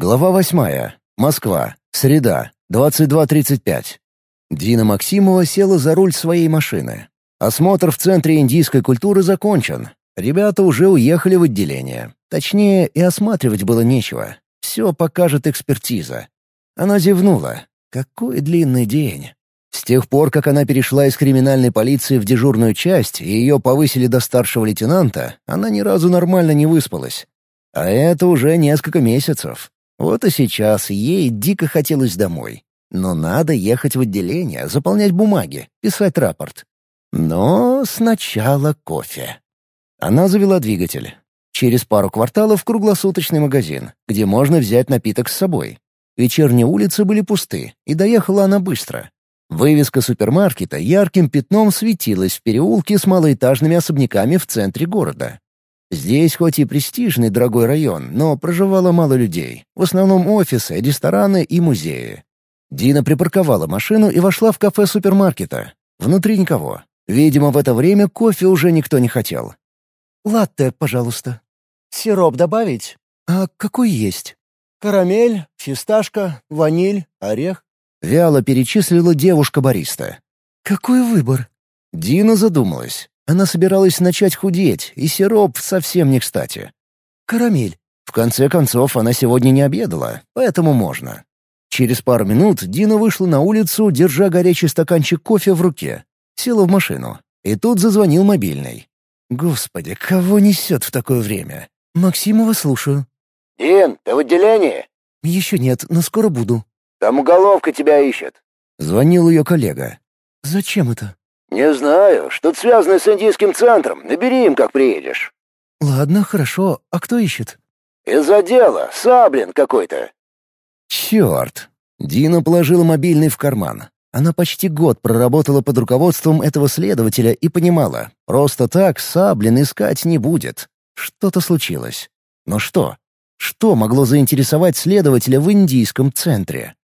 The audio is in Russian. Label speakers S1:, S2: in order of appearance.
S1: Глава восьмая. Москва. Среда. 22.35. Дина Максимова села за руль своей машины. Осмотр в Центре индийской культуры закончен. Ребята уже уехали в отделение. Точнее, и осматривать было нечего. Все покажет экспертиза. Она зевнула. Какой длинный день. С тех пор, как она перешла из криминальной полиции в дежурную часть и ее повысили до старшего лейтенанта, она ни разу нормально не выспалась. А это уже несколько месяцев. Вот и сейчас ей дико хотелось домой. Но надо ехать в отделение, заполнять бумаги, писать рапорт. Но сначала кофе. Она завела двигатель. Через пару кварталов круглосуточный магазин, где можно взять напиток с собой. Вечерние улицы были пусты, и доехала она быстро. Вывеска супермаркета ярким пятном светилась в переулке с малоэтажными особняками в центре города. Здесь хоть и престижный дорогой район, но проживало мало людей. В основном офисы, рестораны и музеи. Дина припарковала машину и вошла в кафе супермаркета. Внутри никого. Видимо, в это время кофе уже никто не хотел.
S2: «Латте, пожалуйста».
S3: «Сироп добавить?»
S2: «А какой есть?»
S3: «Карамель, фисташка, ваниль, орех».
S1: Вяло перечислила девушка-бариста.
S2: «Какой выбор?»
S1: Дина задумалась. Она собиралась начать худеть, и сироп совсем не кстати.
S2: «Карамель».
S1: В конце концов, она сегодня не обедала, поэтому можно. Через пару минут Дина вышла на улицу, держа горячий стаканчик кофе в руке. Села в машину. И тут зазвонил мобильный. Господи, кого несет в такое время?
S2: «Максимова, слушаю».
S4: «Дин, ты в отделении?»
S2: «Еще нет, но скоро буду».
S4: «Там уголовка тебя ищет».
S1: Звонил ее коллега.
S2: «Зачем это?»
S4: «Не знаю. Что-то связано с индийским центром. Набери им, как приедешь».
S2: «Ладно, хорошо. А кто ищет?»
S4: «Из отдела. Саблин какой-то».
S1: Черт! Дина положила мобильный в карман. Она почти год проработала под руководством этого следователя и понимала, просто так Саблин искать не будет. Что-то случилось. Но что? Что могло заинтересовать следователя в индийском центре?